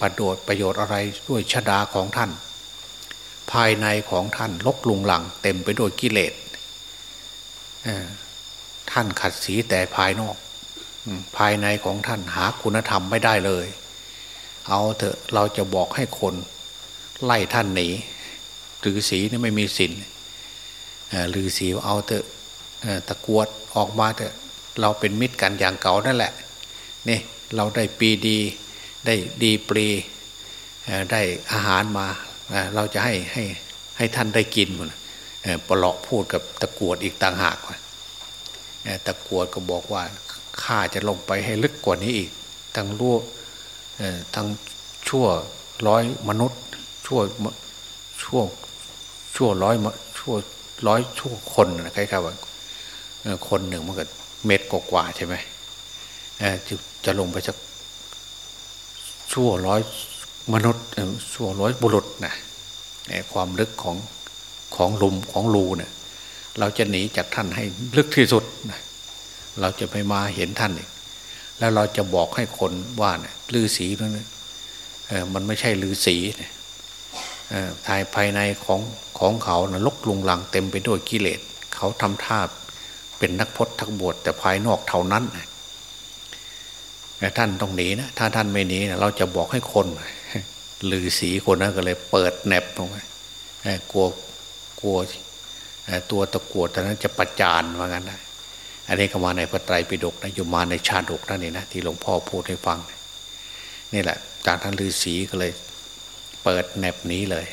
ประโยชน์ประโยชน์อะไรด้วยชดาของท่าน ภายในของท่านลกลุงหลัง เต็มไปด้วยกิเลสท่านขัดสีแต่ภายนอก ภายในของท่านหาคุณธรรมไม่ได้เลย เอาเถอะเราจะบอกให้คน ไล่ท่านหนีหรือสีนี่ไม่มีสินหรือสีเอาเถอะตะกวดออกมาเถอะเราเป็นมิตรกันอย่างเก่านั่นแหละนี่เราได้ปีดีได้ดีปรีได้อาหารมาเราจะให้ให้ให้ท่านได้กินหมดปลอกพูดกับตะกวดอีกต่างหากตะกวดก็บอกว่าข้าจะลงไปให้ลึกกว่านี้อีกทั้งรู้ ทั้งชั่วร้อยมนุษย์ ชั่วชั่วชั่วร้อยชั่วร้อยชั่วคนนะครครับว่าคนหนึ่งมันก็เม็ดกว่าใช่ไหมจะจะลงไปสักชั่วร้อยมนุษย์ชั่วร้อยบุรุษนะความลึกของของลุมของรูเนี่ยเราจะหนีจากท่านให้ลึกที่สุดนะเราจะไปมาเห็นท่านอีก แล้วเราจะบอกให้คนว่าเนี่ยลือสีนั่นมันไม่ใช่ลือสีเนี่ยภายภายในของของเขานะลกลุงลังเต็มไปด้วยกิเลสเขาทำท่าเป็นนักพจน์ทักบวชแต่ภายนอกเท่านั้นท่านต้องหนีนะถ้าท่านไม่หนีนะเราจะบอกให้คนลือสีคนนั้นก็เลยเปิดแหนบลงไปกลัวกลัวตัวตะกวดตอนนั้นจะประจานว่างั้นนะ อันนี้ก็มาในพระไตรปิฎกนะอยู่มาในชาดกนั่นเองนะที่หลวงพ่อพูดให้ฟัง นี่แหละ จากท่านฤาษีก็เลย เปิดแนบนี้เลย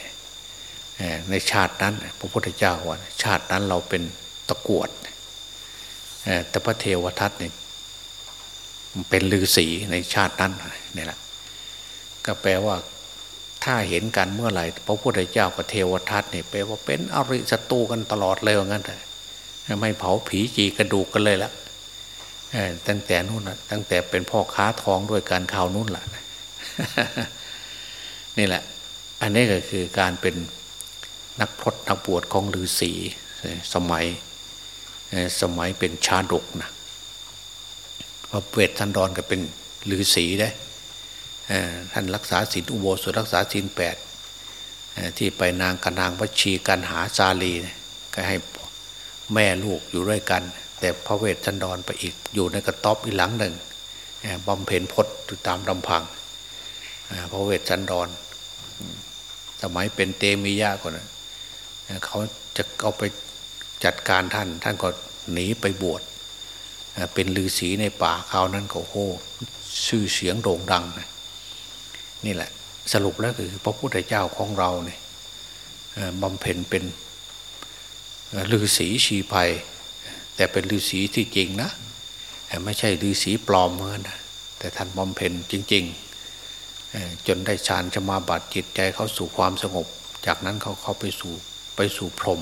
ในชาตินั้น พระพุทธเจ้าว่าชาตินั้นเราเป็นตะกวดแต่พระเทวทัตเนี่ยเป็นฤาษีในชาตินั้นนี่แหละ ก็แปลว่าถ้าเห็นกันเมื่อไหร่พระพุทธเจ้ากับเทวทัตเนี่ยแปลว่าเป็นอริศัตรูกันตลอดเลยว่างั้นแต่ ไม่เผาผีจีกระดูกกันเลยละตั้งแต่นู่นละตั้งแต่เป็นพ่อค้าทองด้วยการข่าวนู่นละนี่แหละ อันนี้ก็คือการเป็นนักพรตนักบวชของฤาษีสมัยสมัยเป็นชาดกนะพระเวททันดอนก็เป็นฤาษีได้ท่านรักษาศีลอุโบสถรักษาศีลแปดที่ไปนางกนนางวัชีกันหาซาลีก็ให้ แม่ลูกอยู่ด้วยกัน แต่พระเวทชันดรไปอีกอยู่ในกระต๊อบอีกหลังหนึ่งบำเพ็ญพจน์ตามลำพังพระเวทชันดร สมัยเป็นเตมียะก่อนเขาจะเอาไปจัดการท่าน ท่านก็หนีไปบวชเป็นฤาษีในป่าคราวนั้นก็โอ้ชื่อเสียงโด่งดังนี่แหละ สรุปแล้วคือพระพุทธเจ้าของเราเนี่ยบำเพ็ญเป็น ฤาษีชีภัย แต่เป็นฤาษีที่จริงนะไม่ใช่ฤาษีปลอมเหมือนนะแต่ท่านบำเพ็ญจริง ๆ จนได้ฌานจะมาบัดจิตใจเขาสู่ความสงบ จากนั้นเขาเข้าไปสู่ไปสู่พรหม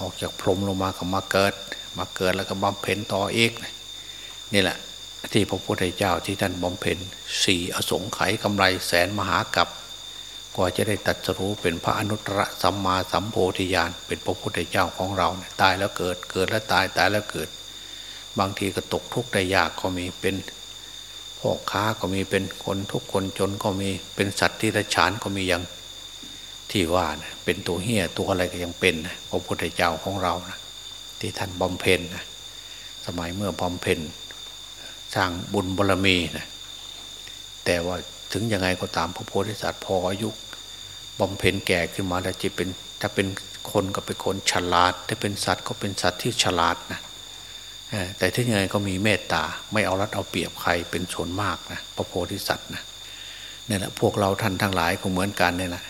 ออกจากพรหมลงมาก็มาเกิด มาเกิดแล้วก็บำเพ็ญต่อเอกนี่แหละที่พระพุทธเจ้าที่ท่านบำเพ็ญสี่อสงไขยกำไรแสนมหากับ กว่าจะได้ตัดสู้เป็นพระอนุตตรสัมมาสัมโพธิญาณเป็นพระพุทธเจ้าของเราเนี่ยตายแล้วเกิดเกิดแล้วตายตายแล้วเกิด บางทีก็ตกทุกข์ได้ยากก็มีเป็นพ่อค้าก็มีเป็นคนทุกคนจนก็มีเป็นสัตว์ที่ระฉานก็มีอย่างที่ว่านะเป็นตัวเหี้ยตัวอะไรก็ยังเป็นนะพระพุทธเจ้าของเรานะที่ท่านบำเพ็ญนะสมัยเมื่อบำเพ็ญสร้างบุญบารรมีนะแต่ว่า ถึงยังไงก็ตามพระโพธิสัตว์พออายุบำเพ็ญแก่ขึ้นมาแล้วจะเป็น ถ้าเป็นคนก็เป็นคนฉลาด ถ้าเป็นสัตว์ก็เป็นสัตว์ที่ฉลาดนะแต่ที่ยังไงก็มีเมตตา ไม่เอารัดเอาเปรียบใครเป็นส่วนมากนะพระโพธิสัตว์นะนี่แหละพวกเราท่านทั้งหลายก็เหมือนกันนี่แหละ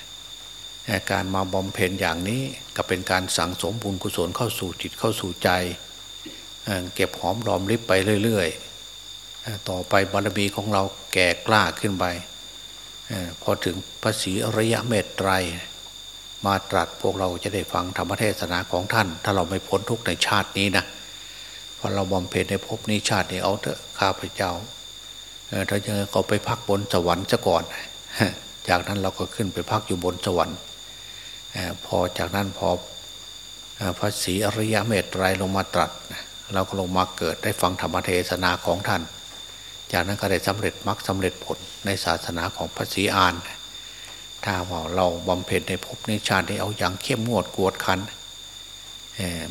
การมาบำเพ็ญอย่างนี้ก็เป็นการสั่งสมบุญกุศลเข้าสู่จิตเข้าสู่ใจเก็บหอมรอมริบไปเรื่อย ๆ ต่อไปบารมีของเราแก่กล้าขึ้นไป พอถึงพระศรีอริยะเมตไตร มาตรัสพวกเราจะได้ฟังธรรมเทศนาของท่าน ถ้าเราไม่พ้นทุกในชาตินี้นะพอเราบำเพ็ญในภพนี้ชาตินี้เอาเถอะข้าพเจ้าถ้าจะก็ไปพักบนสวรรค์ซะก่อน จากนั้นเราก็ขึ้นไปพักอยู่บนสวรรค์พอจากนั้นพอพระศรีอริยะเมตไตรลงมาตรัสเราก็ลงมาเกิดได้ฟังธรรมเทศนาของท่าน จากนั้นก็ได้สำเร็จมรรคสาเร็จผลในศาสนาของพระศรีอาน ถ้าว่าเราบำเพ็ญในภพในชาติได้เอาอย่างเข้มงวดกวดขัน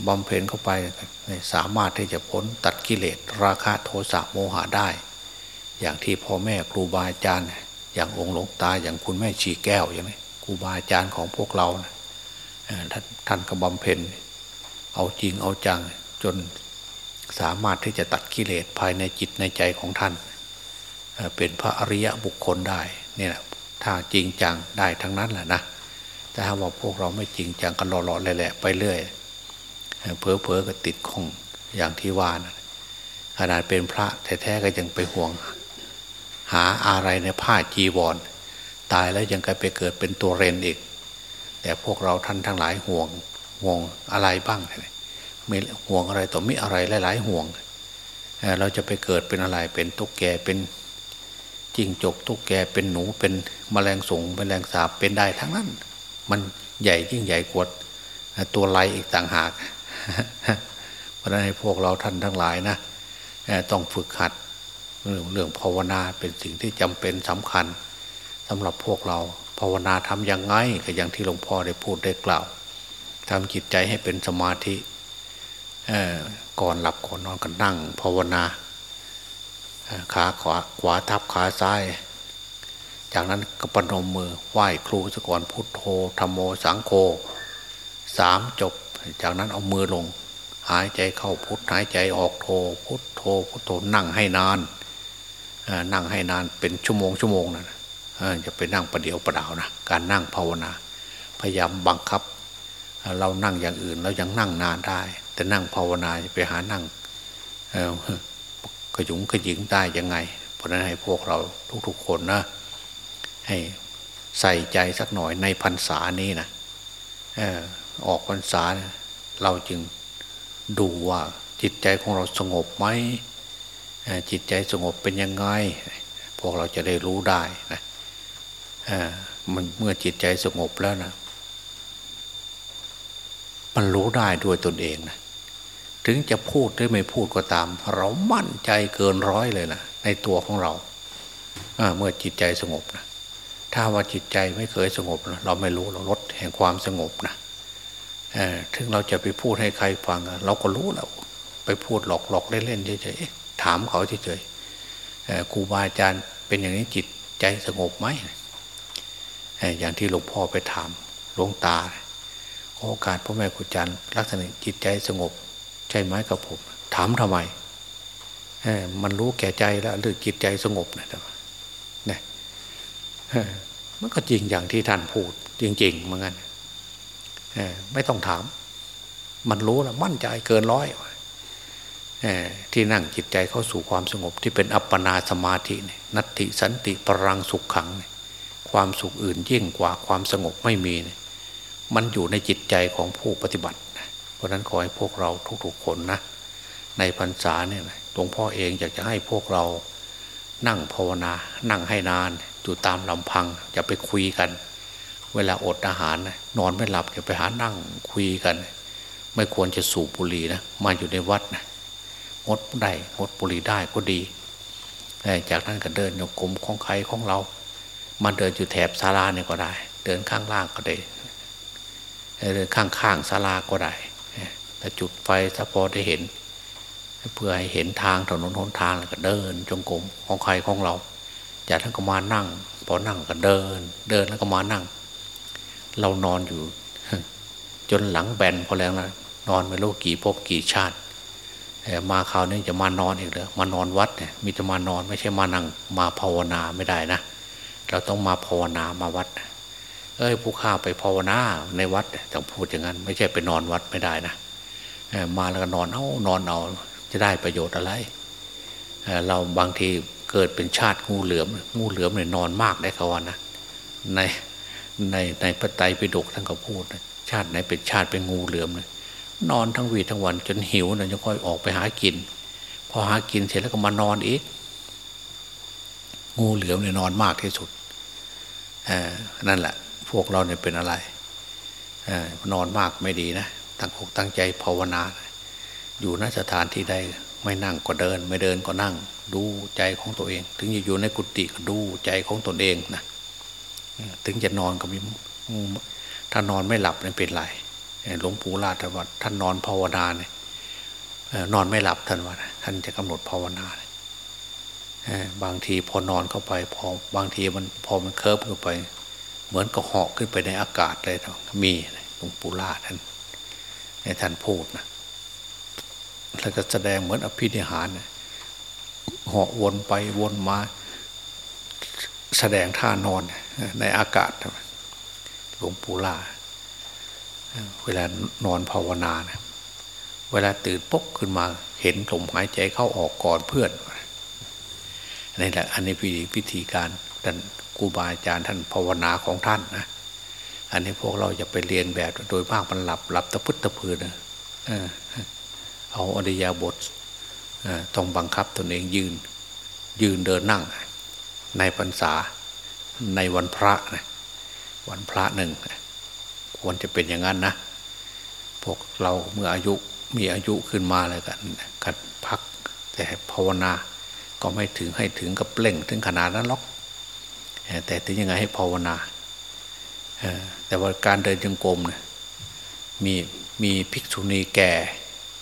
บำเพ็ญเข้าไปสามารถที่จะพ้นตัดกิเลสราคะโทสะโมหะได้ อย่างที่พ่อแม่ครูบาอาจารย์ อย่างองค์หลวงตาอย่างคุณแม่ชีแก้วอย่างนี้ครูบาอาจารย์ของพวกเรานะท่านท่านก็บำเพ็ญเอาจริงเอาจังจน สามารถที่จะตัดกิเลสภายในจิตในใจของท่าน เป็นพระอริยะบุคคลได้นี่แหละถ้าจริงจังได้ทั้งนั้นแหละนะแต่ถ้าว่าพวกเราไม่จริงจังกันหล่อๆแหละไปเรื่อยเพอเพอก็ติดของอย่างที่ว่านะขนาดเป็นพระแท้ๆก็ยังไปห่วง หาอะไรในผ้าจีวร ตายแล้วยังกลายไปเกิดเป็นตัวเรนอีก แต่พวกเราท่านทั้งหลายห่วงห่วงอะไรบ้างไม่ห่วงอะไรต่อมิอะไรหลาย ๆ ห่วง เราจะไปเกิดเป็นอะไรเป็นตุ๊กแกเป็นจิ้งจกตุ๊กแกเป็นหนูเป็นมแมลงสงแมลงสาบเป็นได้ทั้งนั้น มันใหญ่ยิ่งใหญ่กว่าตัวไรอีกต่างหากเพราะนั้นให้พวกเราท่านทั้งหลายนะต้องฝึกหัดเรื่องภาวนาเป็นสิ่งที่จำเป็นสำคัญสำหรับพวกเราภาวนาทำยังไงก็อย่างที่หลวงพ่อได้พูดได้กล่าวทำจิตใจให้เป็นสมาธิ ก่อนหลับก่อนนอนก็นั่งภาวนาขาขวาขวาทับขาซ้าย จากนั้นก็ปนมมือไหว้ครูสก่อนพุทโธธรรมโมสังโฆสามจบ จากนั้นเอามือลง หายใจเข้าพุทหายใจออกโธพุทโธพุทโธนั่งให้นานนั่งให้นานเป็นชั่วโมงชั่วโมงนะจะไปนั่งประเดี๋ยวประดาวนะการนั่งภาวนา พยายามบังคับ เรานั่งอย่างอื่นเรายังนั่งนานได้ แต่นั่งภาวนาไปหานั่งขยุงขยิงได้ยังไง เพราะนั้นให้พวกเราทุกๆคนนะ ให้ใส่ใจสักหน่อยในพรรษานี้นะออกพรรษาเราจึงดูว่าจิตใจของเราสงบไหมจิตใจสงบเป็นยังไง พวกเราจะได้รู้ได้นะมันเมื่อจิตใจสงบแล้วนะมันรู้ได้ด้วยตนเองนะ ถึงจะพูดหรือไม่พูดก็ตาม เรามั่นใจเกินร้อยเลยนะในตัวของเราเมื่อจิตใจสงบนะถ้าว่าจิตใจไม่เคยสงบนะเราไม่รู้เราลดแห่งความสงบนะถึงเราจะไปพูดให้ใครฟัง เราก็รู้แล้วไปพูดหลอกหลอกเล่นๆเฉยๆถามเขาเฉยๆครูบาอาจารย์เป็นอย่างนี้จิตใจสงบไหมอย่างที่หลวงพ่อไปถามหลวงตา โอกาสพ่อแม่ครูอาจารย์ลักษณะจิตใจสงบ ใช่ไหมกับผม ถามทำไมมันรู้แก่ใจแล้วหรือจิตใจสงบนะเนี่ยมันก็จริงอย่างที่ท่านพูด จริงๆเหมือนกันไม่ต้องถาม มันรู้แล้วมั่นใจเกินร้อยที่นั่งจิตใจเข้าสู่ความสงบ ที่เป็นอัปปนาสมาธินัตติสันติปรังสุขขัง ความสุขอื่นยิ่งกว่าความสงบไม่มี มันอยู่ในจิตใจของผู้ปฏิบัติ ราะนั้นขอให้พวกเราทุกๆคนนะ ในพรรษาเนี่ยหลวงพ่อเองอยากจะให้พวกเรานั่งภาวนา นั่งให้นานอยู่ตามลำพังจะไปคุยกัน เวลาอดอาหารนอนไม่หลับจะไปหานั่งคุยกัน ไม่ควรจะสูบบุหรี่นะมาอยู่ในวัดนะงดได้งดบุหรี่ได้ก็ดี จากนั้นก็เดินโยกลมของใครของเรามาเดินอยู่แถบศาลาเนี่ยก็ได้ เดินข้างล่างก็ได้เดินข้างข้างศาลาก็ได้ แต่จุดไฟถ้าพอได้เห็น เพื่อให้เห็นทางถนนหนทางแล้วก็เดิน จงกรมของใครของเราจากนั้นก็มานั่ง พอนั่งก็เดิน เดินแล้วก็มานั่ง เรานอนอยู่ จนหลังแบนพอแล้วนะนอนไม่รู้กี่พบกี่ชาติมาคราวนี้จะมานอนอีกเลยมานอนวัดเนี่ยมีจะมานอนไม่ใช่มานั่งมาภาวนาไม่ได้นะเราต้องมาภาวนามาวัด เอ้ยผู้ข้าไปภาวนาในวัดต้องพูดอย่างนั้น ไม่ใช่ไปนอนวัดไม่ได้นะ มาแล้วก็นอนเอานอนเอาจะได้ประโยชน์อะไรเราบางทีเกิดเป็นชาติงูเหลือม งูเหลือมเนี่ยนอนมากได้เขาว่านะในในในพระไตรปิฎกท่านก็พูดชาติไหนเป็นชาติเป็นงูเหลือมเลยนอนทั้งวีทั้งวันจนหิวนะจะค่อยออกไปหากิน พอหากินเสร็จแล้วก็มานอนอีก งูเหลือมเนี่ยนอนมากที่สุดนั่นแหละ พวกเราเนี่ยเป็นอะไรนอนมากไม่ดีนะ ตั้งอกตั้งใจภาวนา อยู่นสถานที่ใดไม่นั่งก็เดิน ไม่เดินก็นั่ง ดูใจของตัวเอง ถึงจะอยู่ในกุฏิก็ดูใจของตนเองนะถึงจะนอนก็มีถ้านอนไม่หลับนี่เป็นไรหลวงปู่ลาดว่าท่านนอนภาวนาเนี่ยนอนไม่หลับท่านว่าท่านจะกำหนดภาวนาบางทีพอนอนเข้าไปพอบางทีมันพอมันเคิร์ฟขึ้นไป เหมือนกับเหาะขึ้นไปในอากาศเลยมีหลวงปู่ลาท่าน ท่านพูดนะแล้วก็แสดงเหมือนอภินิหารเหาะวนไปวนมา แสดงท่านอนในอากาศหลวงปู่ลาเวลานอนภาวนานะเวลาตื่นปุ๊บขึ้นมาเห็นลมหายใจเข้าออกก่อนเพื่อนนี่แหละอันนี้วิธีการท่านครูบาอาจารย์ท่านภาวนาของท่านนะ อันนี้พวกเราจะไปเรียนแบบโดยมากมันหลับหลับตะพึดตะพืนนะเอาอริยาบทต้องบังคับตนเองยืน ยืนเดินนั่ง ในพรรษาในวันพระนะวันพระหนึ่งควรจะเป็นอย่างนั้นนะพวกเราเมื่ออายุมีอายุขึ้นมาเลยกันกัดพัก แต่ภาวนาก็ไม่ถึงให้ถึงกับเปล่งถึงขนาดนั้นหรอกแต่ถึงยังไงให้ภาวนา แต่ว่าการเดินจงกรมเนี่ยมีมีภิกษุณีแก่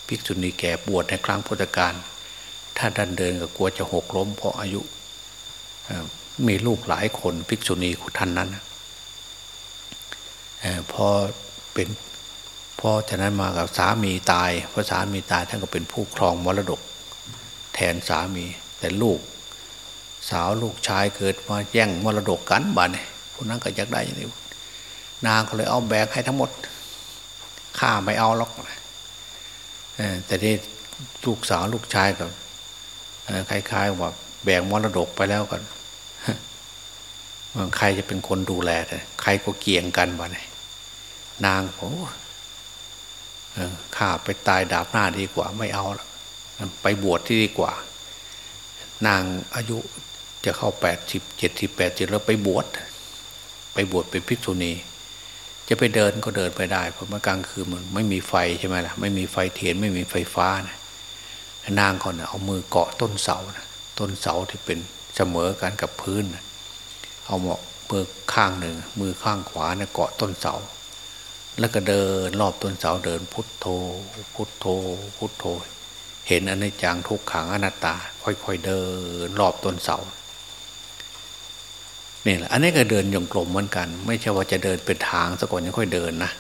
ภิกษุณีแก่บวชในครั้งพุทธกาลถ้าดันเดินก็กลัวจะหกล้มเพราะอายุมีลูกหลายคนภิกษุณีท่านนั้นพอเป็นพอจากนั้นมากับสามีตายพอสามีตายท่านก็เป็นผู้ครองมรดก แทนสามีแต่ลูก สาวลูกชายเกิดมาแย่งมรดกกันบ้านเนี่ยคนนั้นก็อยากได้อย่างนี้ นางก็เลยเอาแบกให้ทั้งหมดข้าไม่เอาหรอกแต่ที่ลูกสาวลูกชายกับคล้ายๆว่าแบ่งมรดกไปแล้วกันใครจะเป็นคนดูแลใครก็เกี่ยงกันบ้านเนี่ยนางโอ้ข้าไปตายดาบหน้าดีกว่า ไม่เอาละไปบวชที่ดีกว่า นางอายุจะเข้าแปดสิบเจ็ดสิบแปดสิบแล้วไปบวชไปบวชเป็นภิกษุณี จะไปเดินก็เดินไปได้เพราะเมื่อกลางคืนมันไม่มีไฟใช่ไหมล่ะ ไม่มีไฟเทียนไม่มีไฟฟ้านะนางคนเอามือเกาะต้นเสานะต้นเสาที่เป็นเสมอกันกับพื้นนะเอาหมอกมือข้างหนึ่งมือข้างขวาเนี่ยเกาะต้นเสา แล้วก็เดินรอบต้นเสาเดินพุทโธ พุทโธ พุทโธ เห็นอนิจจังทุกขังอนัตตา ค่อยๆเดินรอบต้นเสา นี่แหละอันนี้ก็เดินยงกลมเหมือนกัน ไม่ใช่ว่าจะเดินเป็นทางซะก่อนยังค่อยเดินนะ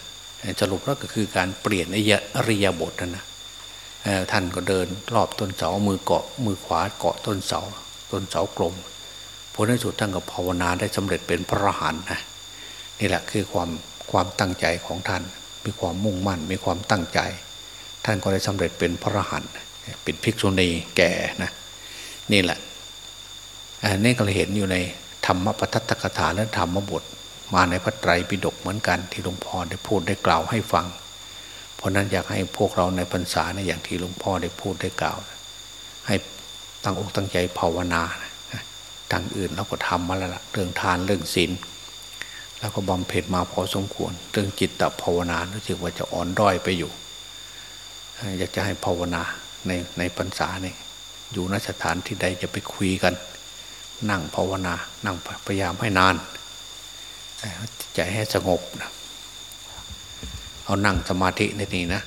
สรุปแล้วก็คือการเปลี่ยนอริยบทนั่นนะท่านก็เดินรอบต้นเสามือเกาะมือขวาเกาะต้นเสา ต้นเสากลมผลในสุดท่านก็ภาวนาได้สำเร็จเป็นพระหันนะนี่แหละคือความความตั้งใจของท่าน มีความมุ่งมั่นมีความตั้งใจ ท่านก็ได้สำเร็จเป็นพระหันเป็นภิกษุณีแก่นะนี่แหละอันนี้ก็เลยเห็นอยู่ใน รรมปทัตตกถาและธรรมบท มาในพระไตรปิฎกเหมือนกันที่หลวงพ่อได้พูดได้กล่าวให้ฟัง เพราะนั้นอยากให้พวกเราในพรรษาเนี่ยอย่างที่หลวงพ่อได้พูดได้กล่าว ให้ตั้งอกตั้งใจภาวนาทางอื่นเราก็ทำมาแล้วละเรื่องทานเรื่องศีลแล้วก็บำเพ็ญมาพอสมควร เรื่องจิตตภาวนารู้สึกว่าจะอ่อนด้อยไปอยู่ อยากจะให้ภาวนาในในพรรษาเนี่ยอยู่นสถานที่ใดจะไปคุยกัน นั่งภาวนา นั่งพยายามให้นานใจให้สงบนะเอานั่งสมาธิในนี้นะ